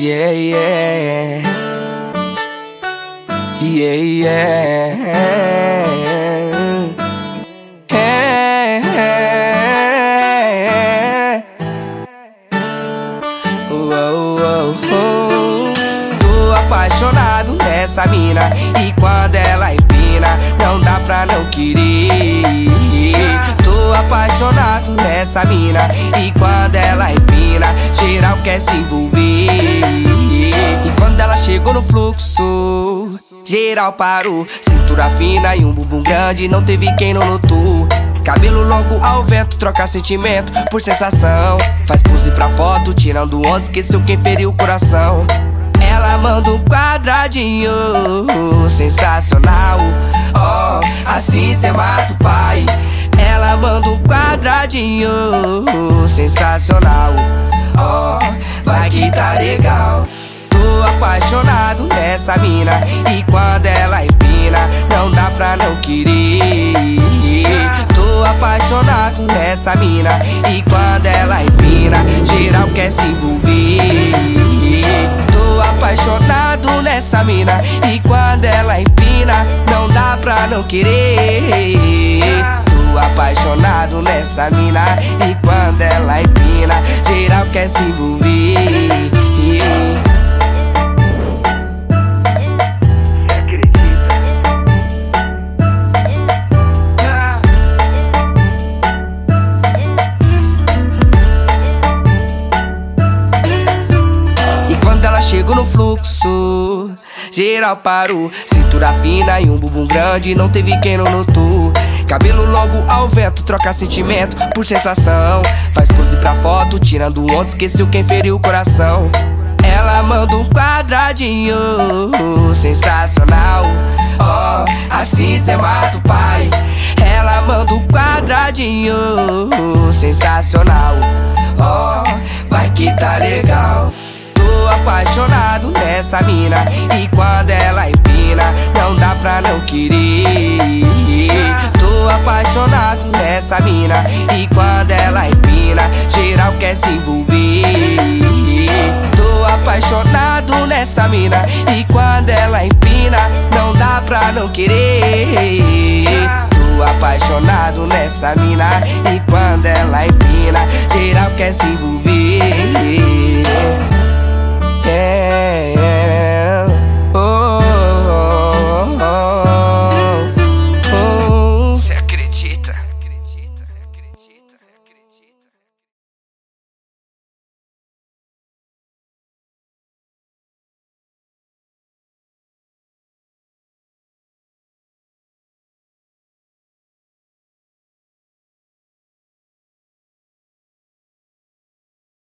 Yeah, yeah. Yeah, yeah. Hey, hey. Uou, uou, uou. Tô apaixonado nessa mina E quando ela empina Não dá pra não querer Apaixonado nessa mina E quando ela empina Geral quer se envolver E quando ela chegou no fluxo Geral parou Cintura fina e um bumbum grande Não teve quem não notou Cabelo longo ao vento, troca sentimento por sensação. Faz pose pra foto, tirando onda, esqueceu quem feriu o coração. Ela manda um quadradinho sensacional. Oh, assim cê mata o pai. Ela manda um quadradinho sensacional. Oh, vai que tá legal. Tô apaixonado nessa mina e quando ela empina, não dá pra não querer. Tô apaixonado nessa mina E quando ela empina Geral quer se envolver Tô apaixonado nessa mina E quando ela empina Não dá pra não querer apaixonado nessa mina E quando ela empina Geral quer se envolver chego no fluxo. Geral parou, cintura fina e um bumbum grande, não teve quem não notou. Troca sentimento por sensação. Faz pose pra foto, tirando onda, esqueceu quem feriu o coração. Ela manda um quadradinho sensacional. Oh, assim cê mata o pai. Ela manda um quadradinho sensacional. Oh, vai que tá legal apaixonado nessa mina E quando ela empina Não dá pra não querer Tô apaixonado nessa mina. E quando ela empina Geral quer se envolver. Tô apaixonado nessa mina. E quando ela empina Não dá pra não querer. Tô apaixonado nessa mina. E quando ela empina Geral quer se envolver